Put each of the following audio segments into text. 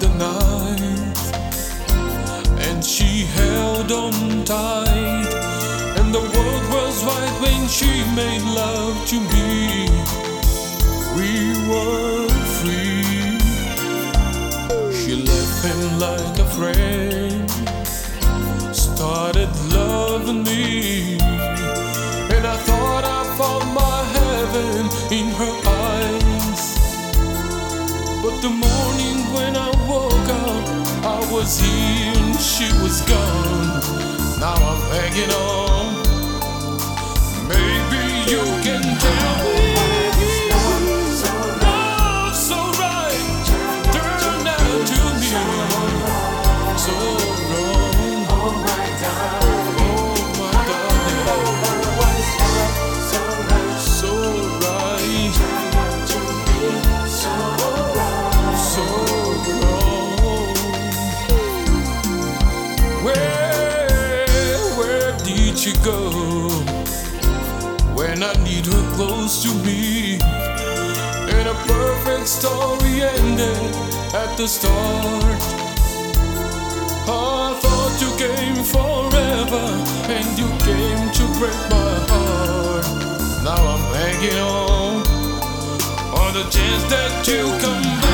the night, and she held on tight. She made love to me. We were free. She left him like a friend, started loving me, and I thought I found my heaven in her eyes. But the morning when I woke up, I was here and she was gone. Now I'm hanging on. She go? When I need her close to me. And a perfect story ended at the start. I thought you came forever, and you came to break my heart. Now I'm hanging on on the chance that you come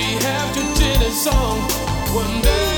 We happy after dinner song. One day.